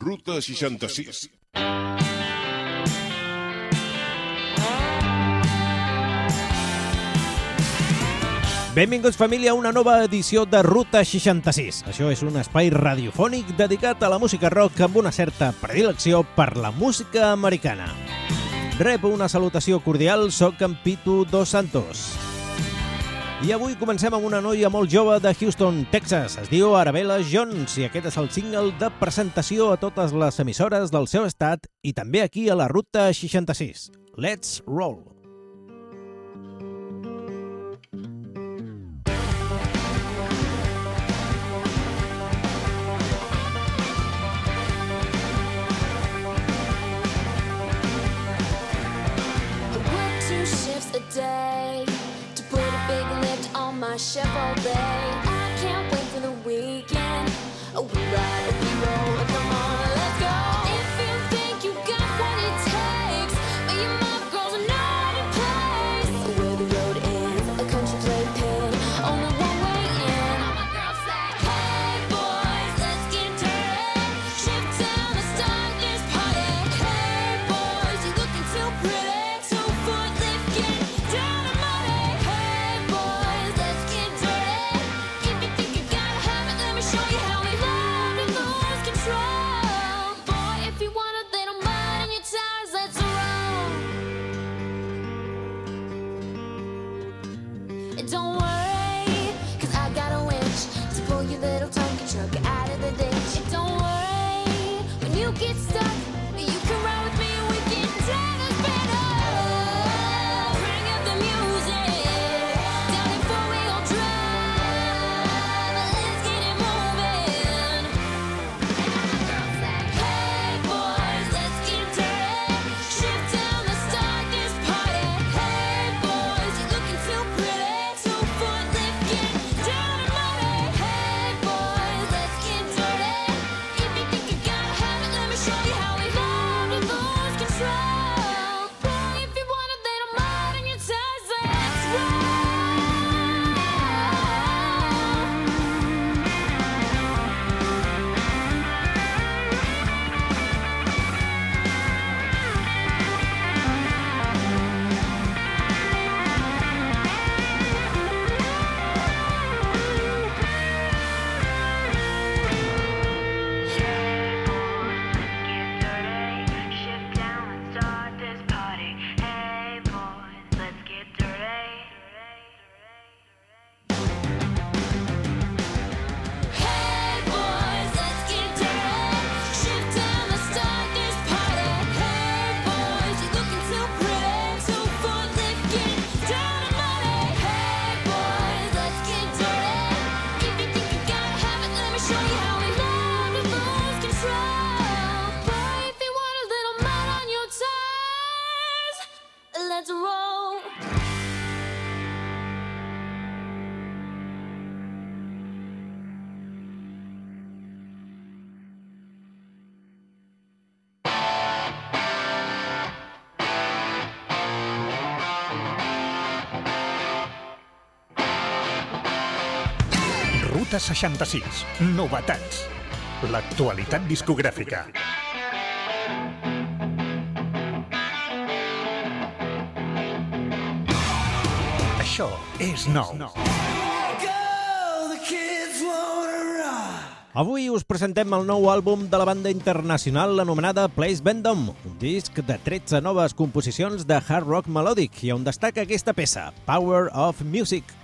Ruta 66. Benvinguts, família, a una nova edició de Ruta 66. Això és un espai radiofònic dedicat a la música rock amb una certa predilecció per la música americana. Rep una salutació cordial, sóc en Pitu Dos Santos. I avui comencem amb una noia molt jove de Houston, Texas. Es diu Arabella Jones i aquest és el single de presentació a totes les emissores del seu estat i també aquí a la Ruta 66. Let's Roll! day my Chevrolet. I can't wait for the weekend. Oh, we ride. get stuck 66. Novetats. L'actualitat discogràfica. Això és nou. Avui us presentem el nou àlbum de la banda internacional anomenada Place Vendom, un disc de 13 noves composicions de hard rock melòdic i on destaca aquesta peça, Power of Music,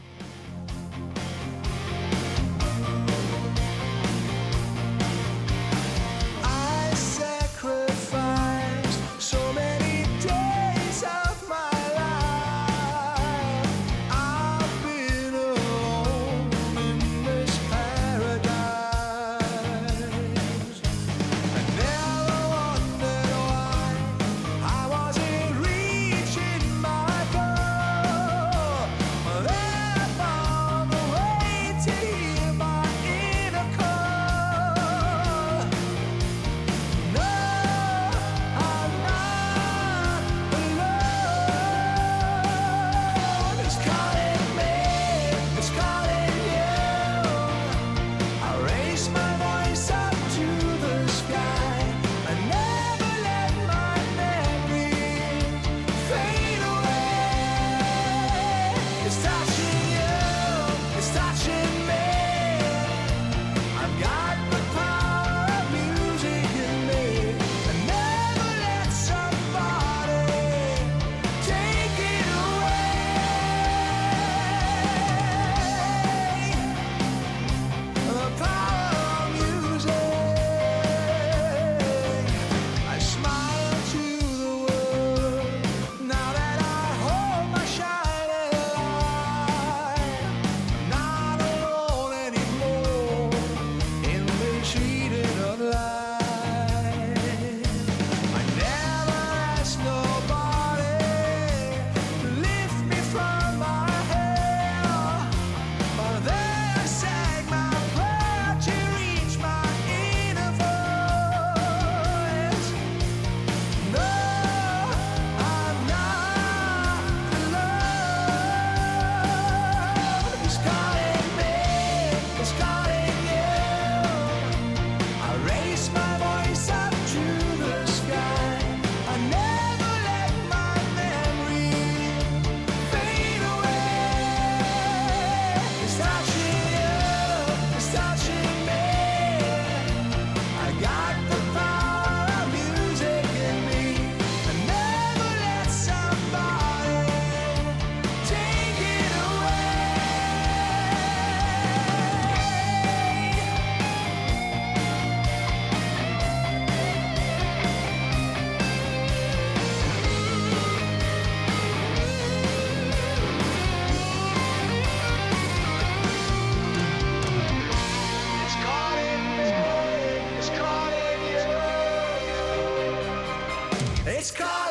sky.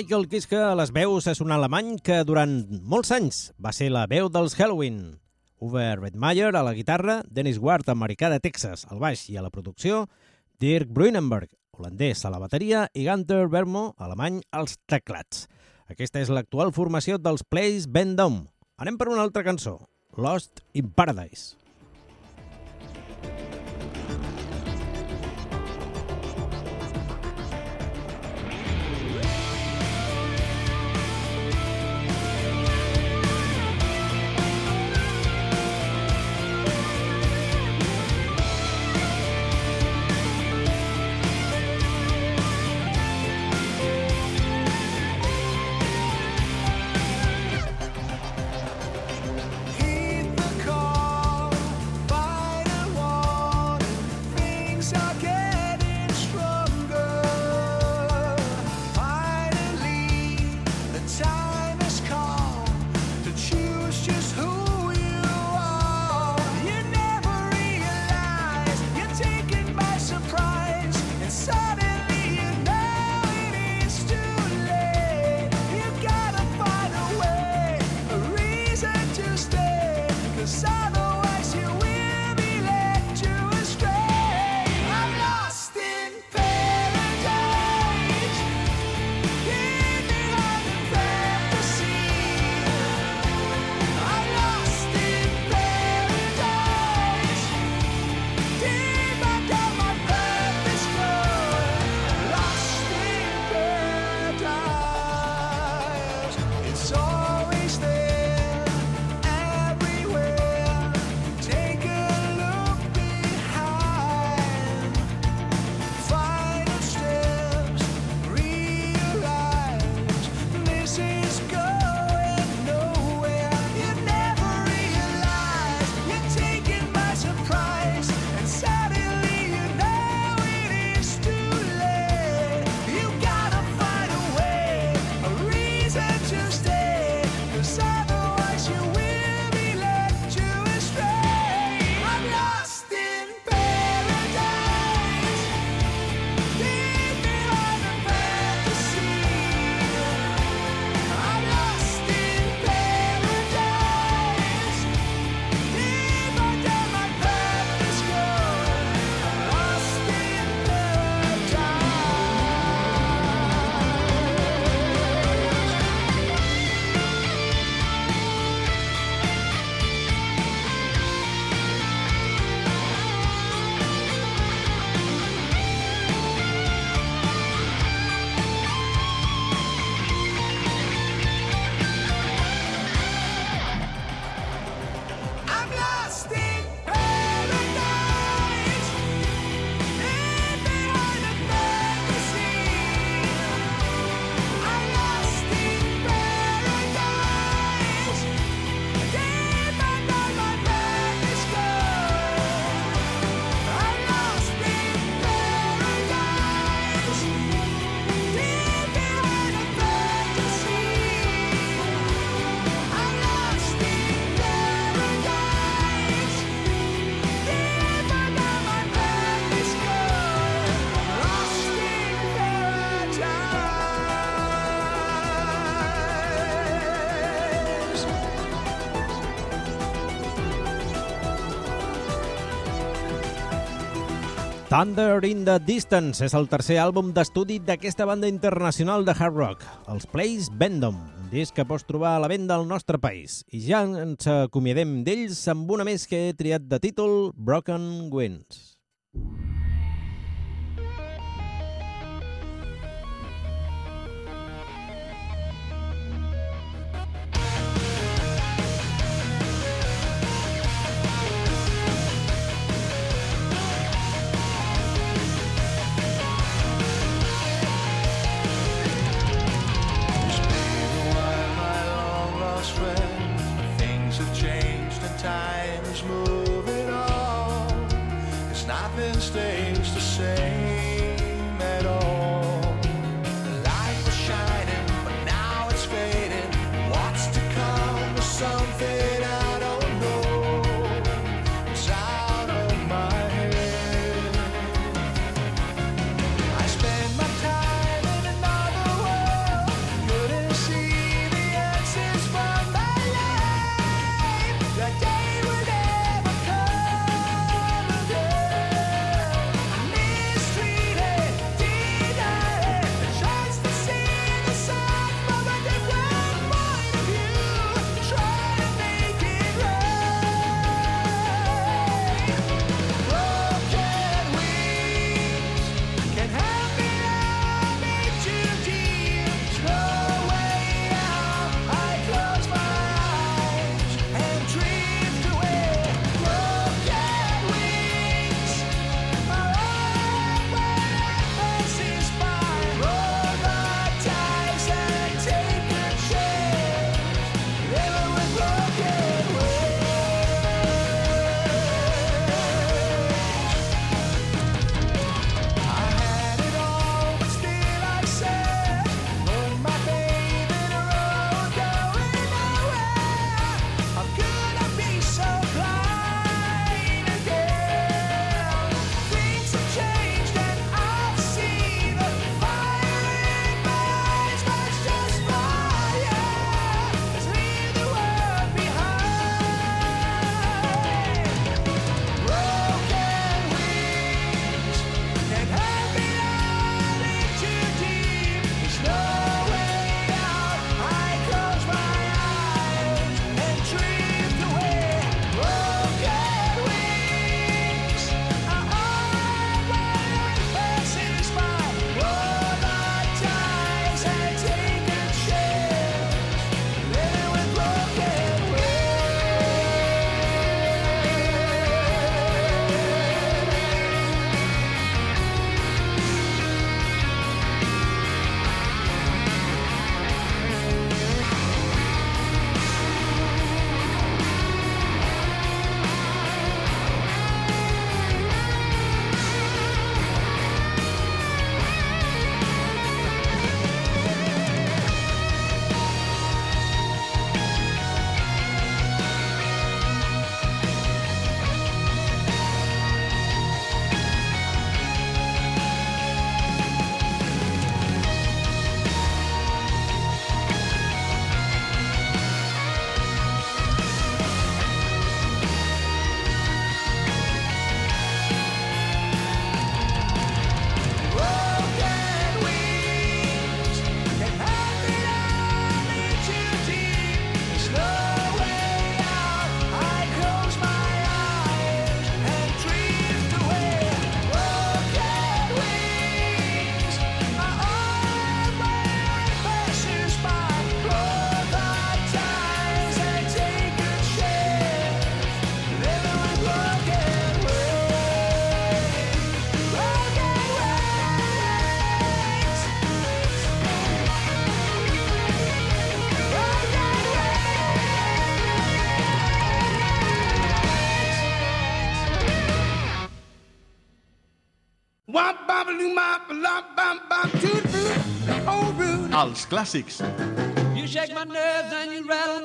Michael Kiske a les veus és un alemany que durant molts anys va ser la veu dels Halloween. Uwe Redmayer a la guitarra, Dennis Ward, americà de Texas, al baix i a la producció, Dirk Brunenberg, holandès a la bateria i Gunter Vermo, alemany, als teclats. Aquesta és l'actual formació dels Plays Vendome. Anem per una altra cançó, Lost in Paradise. Thunder in the Distance és el tercer àlbum d'estudi d'aquesta banda internacional de hard rock, els Plays Vendom, un disc que pots trobar a la venda al nostre país. I ja ens acomiadem d'ells amb una més que he triat de títol Broken Winds. Broken Winds.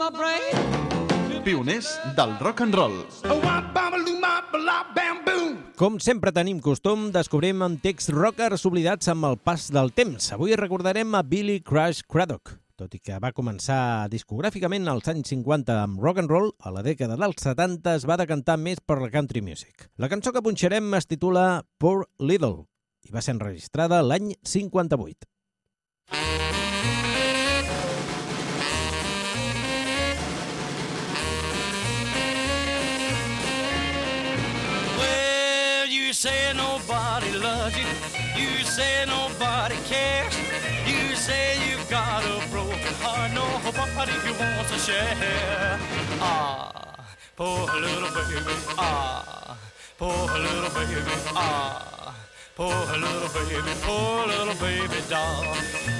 Brain. Pioners del rock and roll. Com sempre tenim costum, descobrim amb texts rockers oblidats amb el pas del temps. Avui recordarem a Billy Crash Craddock. Tot i que va començar discogràficament als anys 50 amb rock and roll, a la dècada dels 70 es va decantar més per la country music. La cançó que punxarem es titula Poor Little i va ser enregistrada l'any 58. Say nobody loves you. You say nobody cares. You say you've got a broken heart. Nobody wants to share. Ah, poor little baby. Ah, poor little baby. Ah. Poor little baby, poor little baby doll.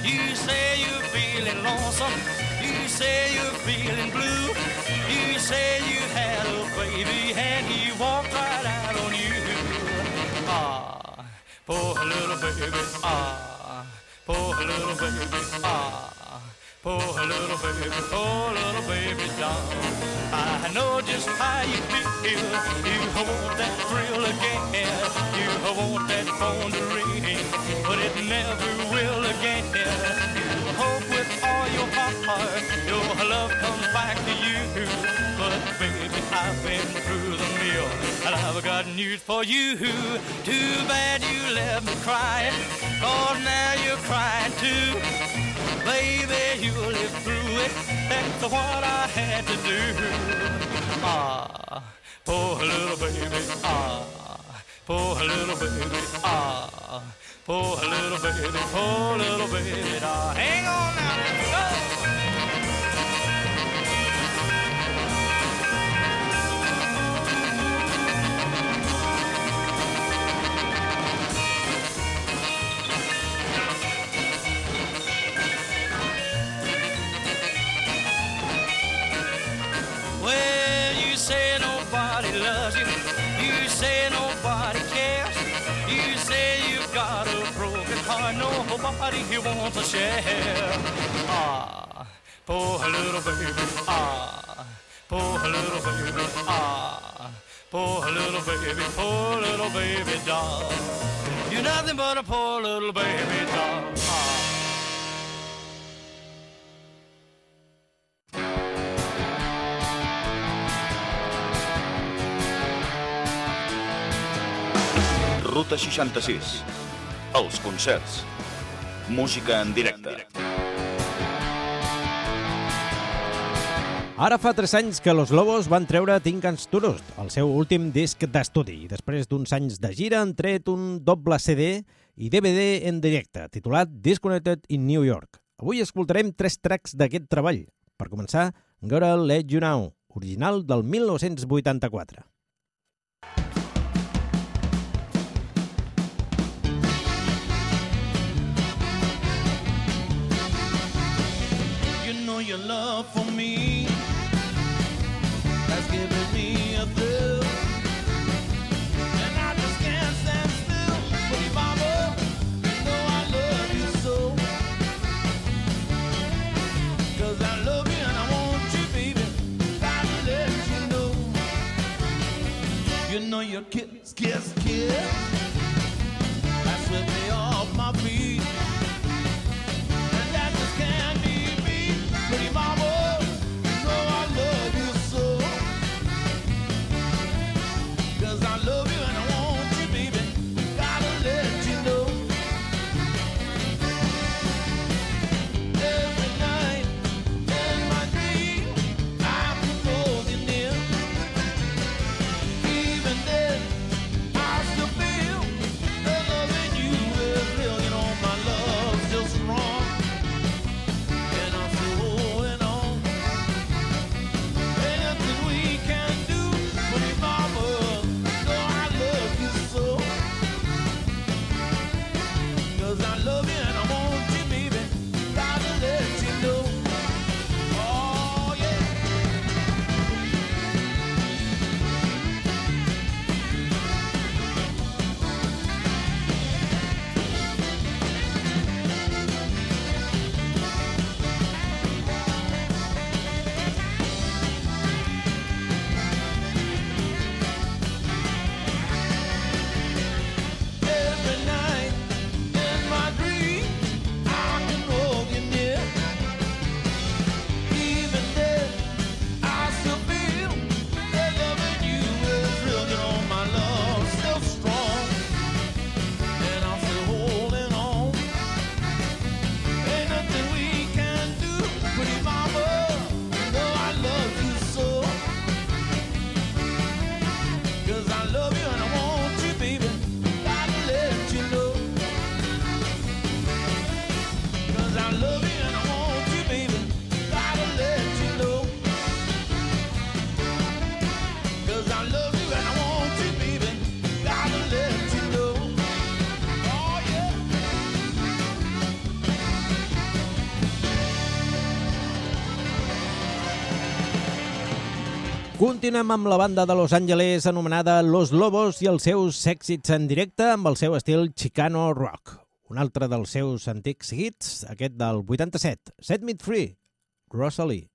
You say you're feeling lonesome. You say you're feeling blue. You say you had a baby and he walked right out on you. Poor little baby. Ah, poor little baby. Ah. Poor little baby, poor little baby doll. I know just how you feel. You want that thrill again. You want that phone to ring, but it never will again. You hope with all your heart your love comes back to you. But baby, I've been through I've got news for you. Too bad you left me crying, cause now you're crying too. Baby, you'll live through it. That's what I had to do. Ah, poor little baby. Ah, poor little baby. Ah, poor little baby. Poor little baby. Ah, hang on now. Let's go. Broken heart. Nobody here wants to share. Ah, poor little baby. Ah, poor little baby. Ah, poor little baby. Poor little baby doll. You're nothing but a poor little baby doll. Ah. Ruta 66. Els concerts. Música en directe. Ara fa 3 anys que Los Lobos van treure Tinkans Turust, el seu últim disc d'estudi. Després d'uns anys de gira han tret un doble CD i DVD en directe, titulat Disconnected in New York. Avui escoltarem tres tracks d'aquest treball. Per començar, Gotta Let You Know, original del 1984. Know your love for me has given me a thrill. And I just can't stand still. Continuem amb la banda de Los Angeles anomenada Los Lobos i els seus èxits en directe amb el seu estil Chicano Rock. Un altre dels seus antics hits, aquest del 87, Set Me Free, Rosalie.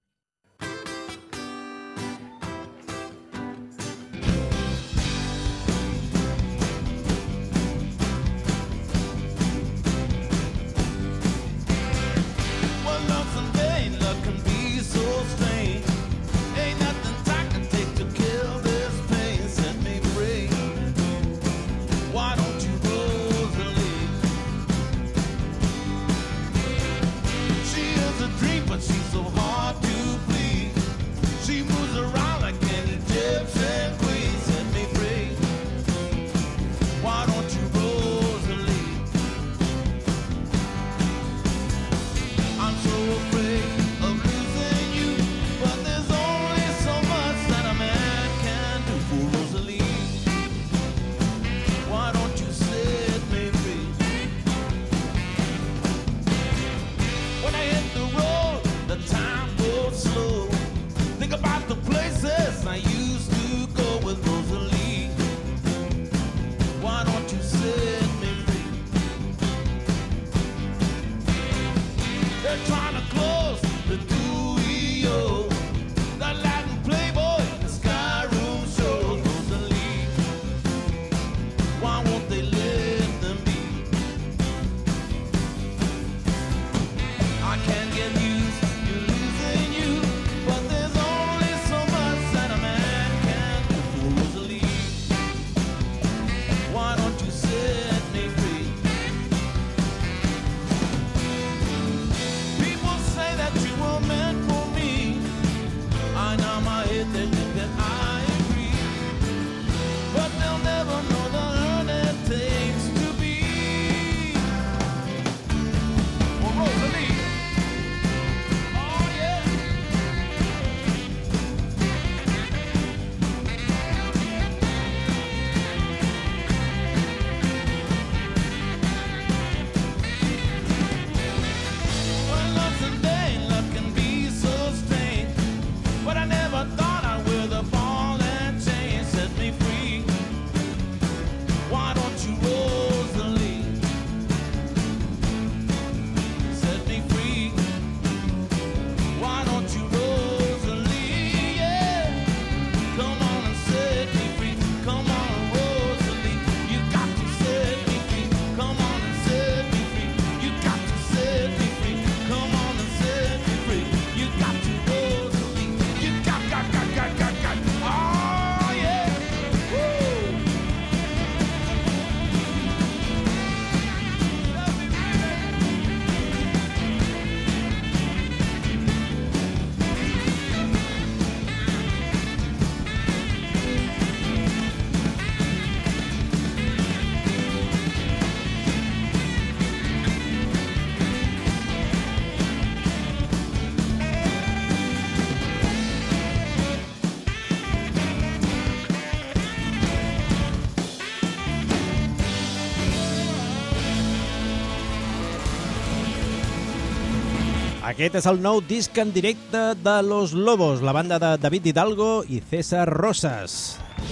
Aquest és el nou disc en directe de Los Lobos, la banda de David Hidalgo i César Rosas.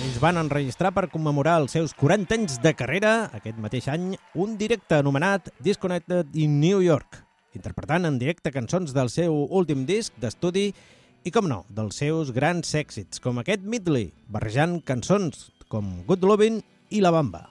Ells van enregistrar per commemorar els seus 40 anys de carrera, aquest mateix any, un directe anomenat Disconnected in New York, interpretant en directe cançons del seu últim disc d'estudi i, com no, dels seus grans èxits, com aquest Midley, barrejant cançons com Good Lovin' i La Bamba.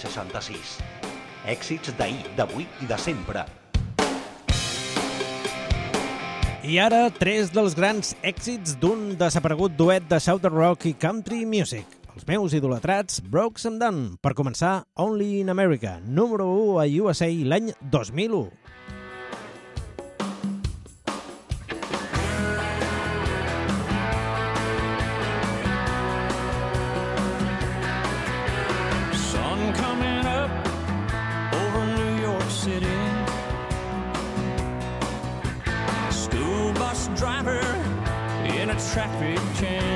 66. Èxits d'ahir, d'avui i de sempre. I ara, tres dels grans èxits d'un desaparegut duet de Southern Rock i Country Music. Els meus idolatrats, Brooks and Dunn. Per començar, Only in America, número 1 a USA l'any 2001. traffic jam.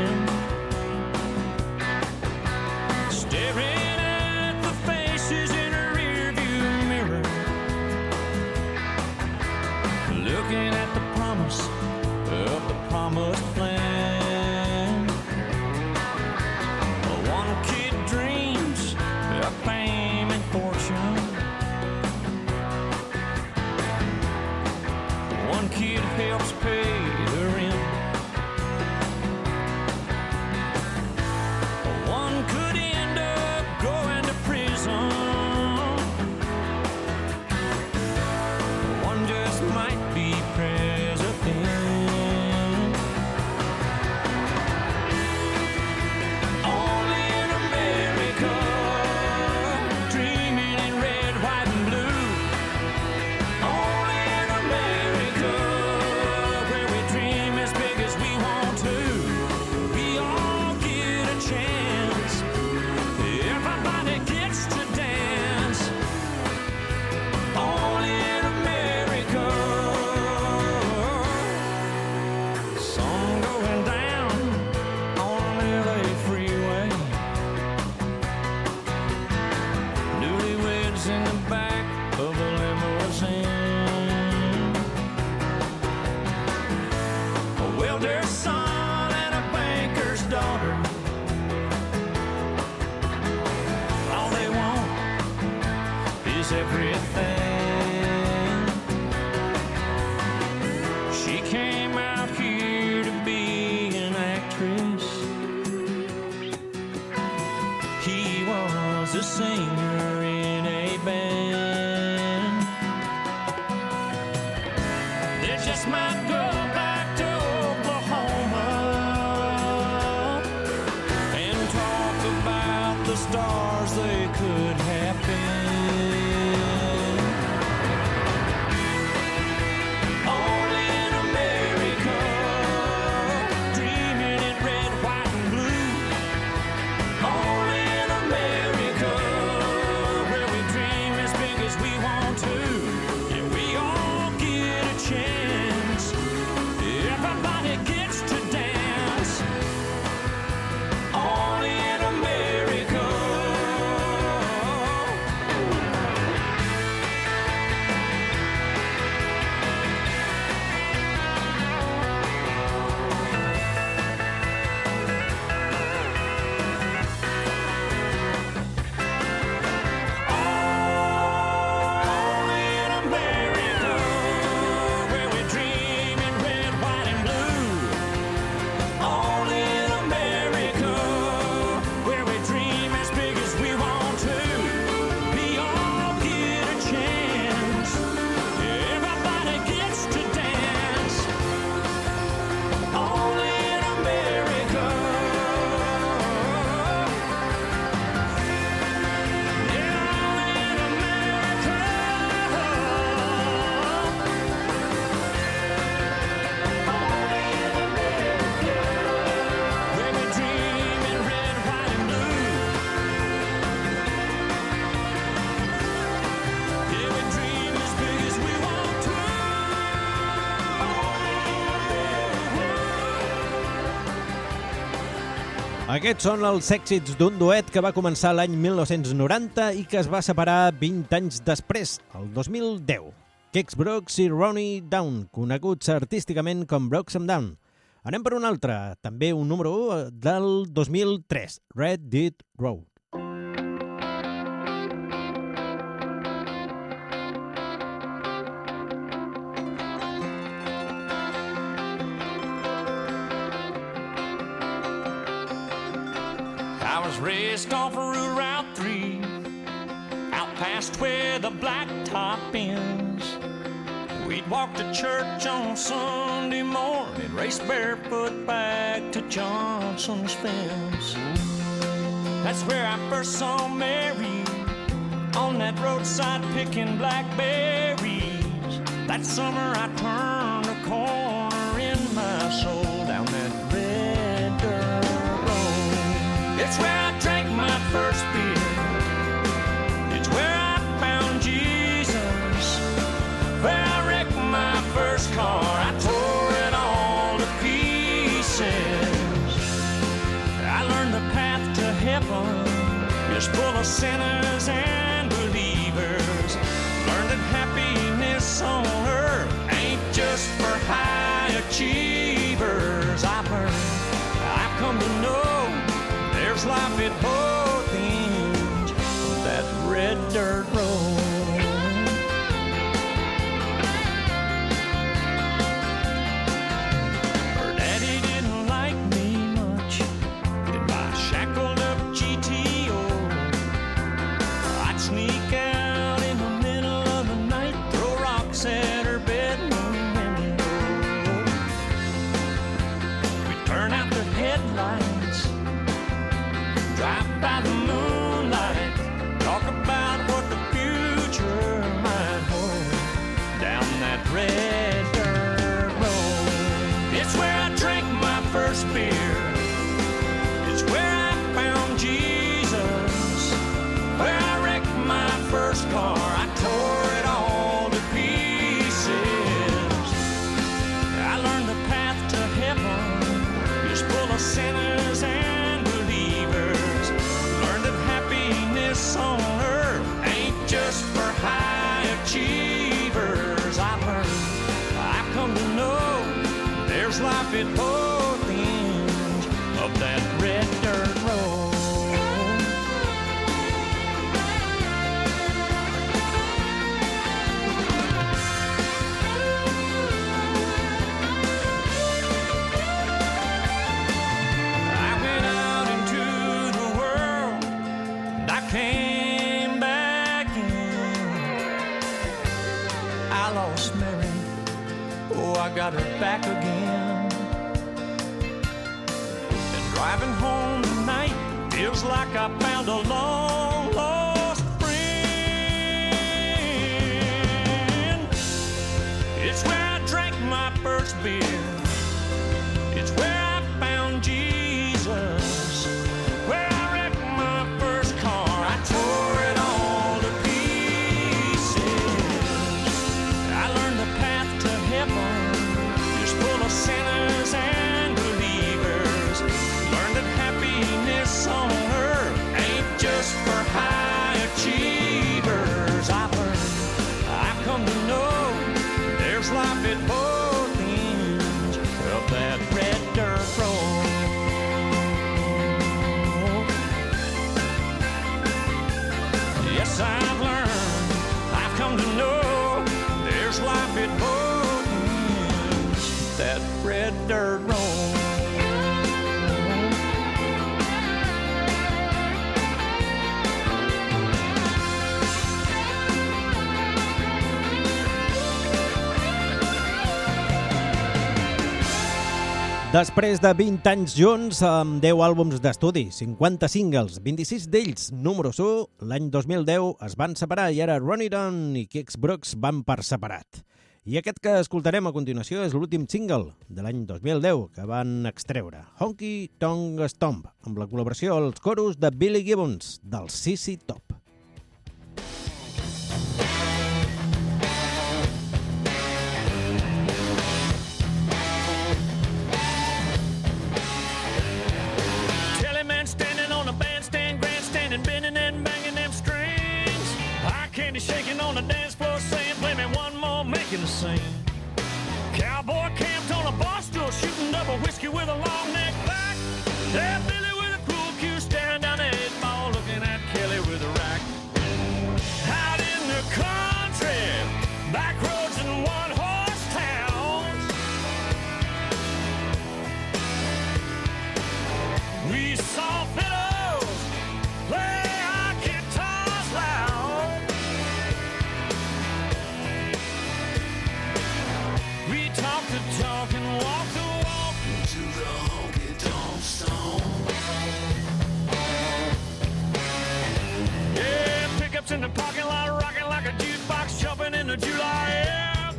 Aquests són els èxits d'un duet que va començar l'any 1990 i que es va separar 20 anys després, el 2010. Kex Brooks i Ronnie Down, coneguts artísticament com Brooks and Down. Anem per un altre, també un número 1 del 2003, Red Dead Row. raced off Route 3 out past where the blacktop ends. We'd walk to church on Sunday morning, race barefoot back to Johnson's fence. That's where I first saw Mary on that roadside picking blackberries. That summer I turned a corner in my soul. first beer. It's where I found Jesus. Where I wrecked my first car. I tore it all to pieces. I learned the path to heaven is full of sinners and believers. Learned that happiness only. Oh. Després de 20 anys junts, amb 10 àlbums d'estudi, 50 singles, 26 d'ells número 1, l'any 2010 es van separar i ara Ronnie Dunn i Kix Brooks van per separat. I aquest que escoltarem a continuació és l'últim single de l'any 2010 que van extreure, Honky Tonk Stomp, amb la col·laboració als coros de Billy Gibbons, del CC Top. whiskey with a long neck back. steps in the parking lot, rocking like a jukebox, jumping in the July air.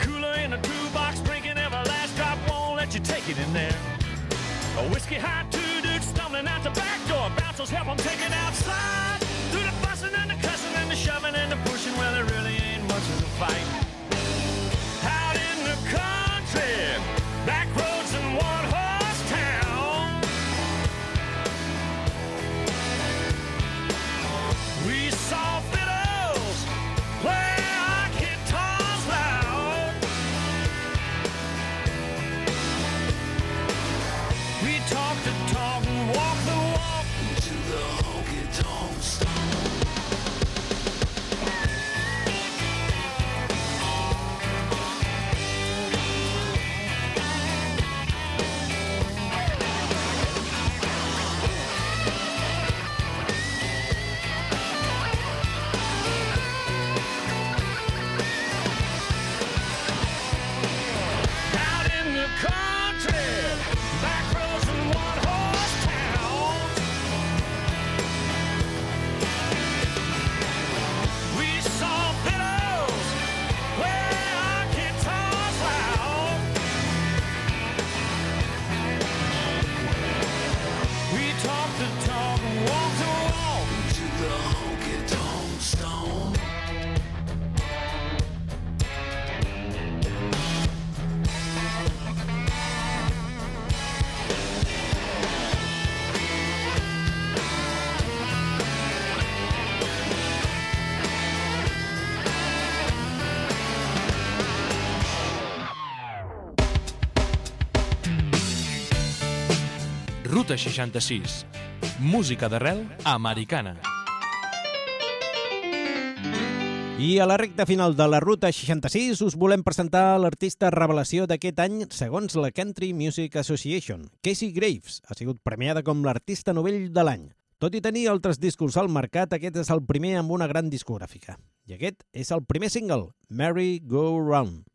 Cooler in a box, drinking every last drop, won't let you take it in there. A whiskey high, two dudes stumbling out the back door. Bouncers help them take it outside. Through the fussing and the cussing and the shoving and the pushing, well, there really ain't much of a fight. Ruta 66. Música d'arrel americana. I a la recta final de la Ruta 66 us volem presentar l'artista revelació d'aquest any segons la Country Music Association. Casey Graves ha sigut premiada com l'artista novell de l'any. Tot i tenir altres discos al mercat, aquest és el primer amb una gran discogràfica. I aquest és el primer single, Merry Go Round.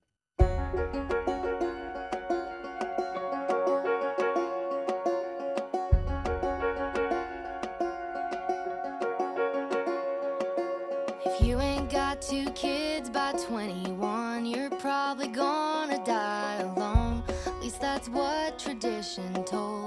枕头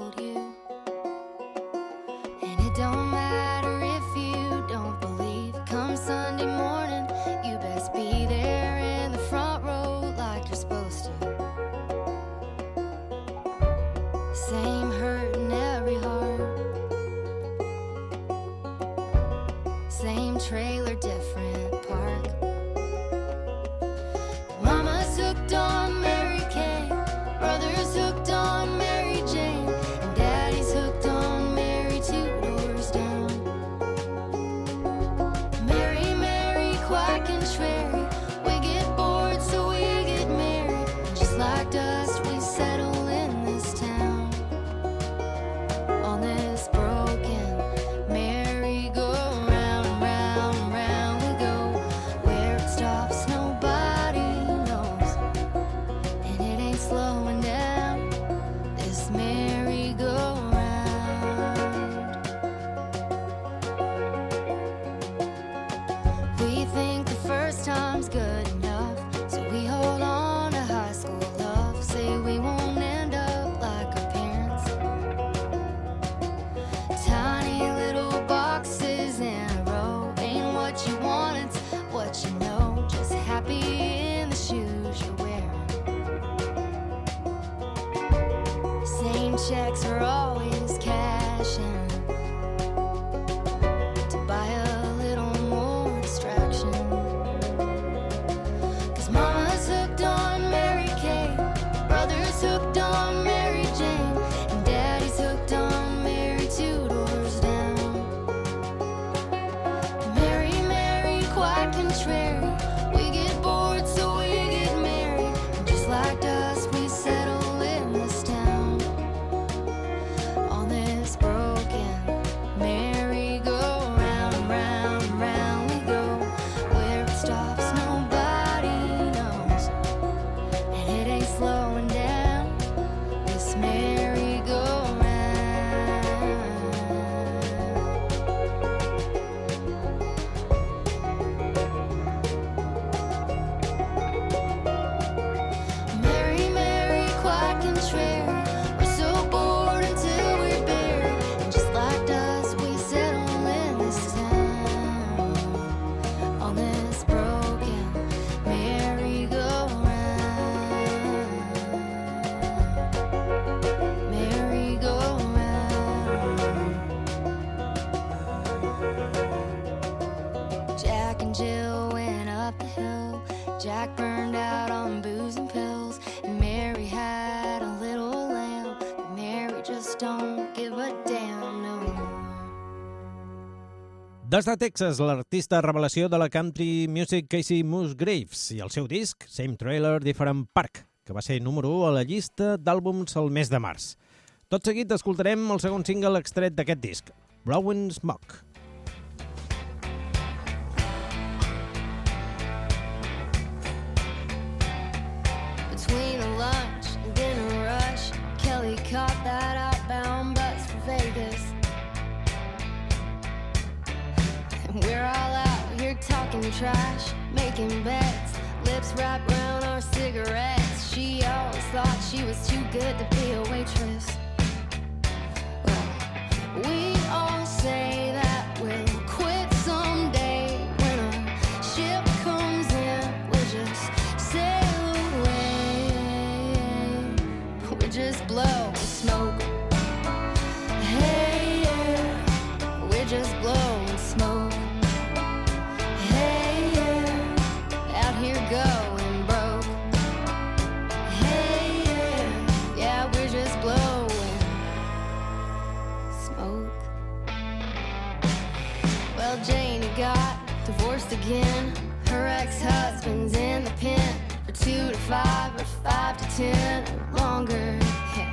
are all Des de Texas, l'artista revelació de la country music Casey Musgraves i el seu disc, Same Trailer, Different Park, que va ser número 1 a la llista d'àlbums el mes de març. Tot seguit escoltarem el segon single extret d'aquest disc, Blowing Smoke. Between a lunch and dinner rush, Kelly caught that trash, making bets, lips wrapped around our cigarettes. She always thought she was too good to be a waitress. Well, we all say that we'll or longer. Yeah.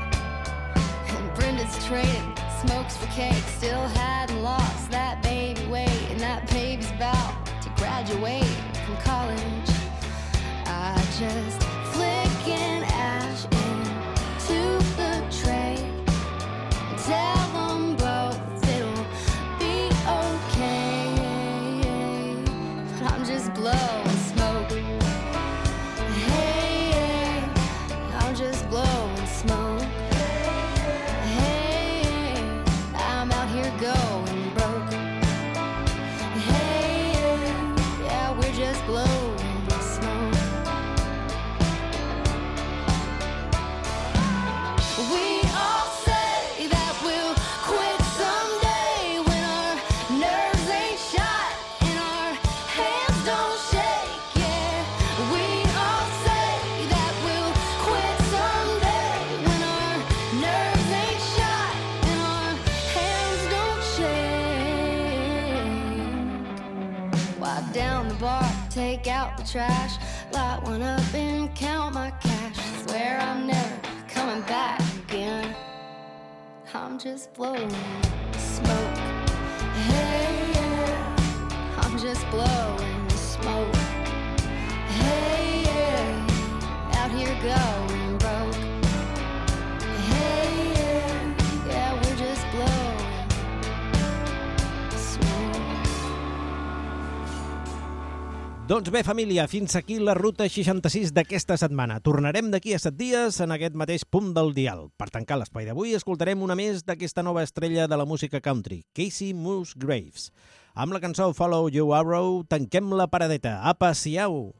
And Brenda's traded smokes for cake. Still hadn't lost that baby weight, and that baby's about to graduate from college. I just trash, light one up and count my cash. Swear I'm never coming back again. I'm just blowing smoke. Hey, yeah. I'm just blowing smoke. Hey, yeah. Out here going Doncs bé, família, fins aquí la ruta 66 d'aquesta setmana. Tornarem d'aquí a set dies en aquest mateix punt del dial. Per tancar l'espai d'avui, escoltarem una més d'aquesta nova estrella de la música country, Casey Musgraves. Amb la cançó Follow You Arrow, tanquem la paradeta. Apa, siau!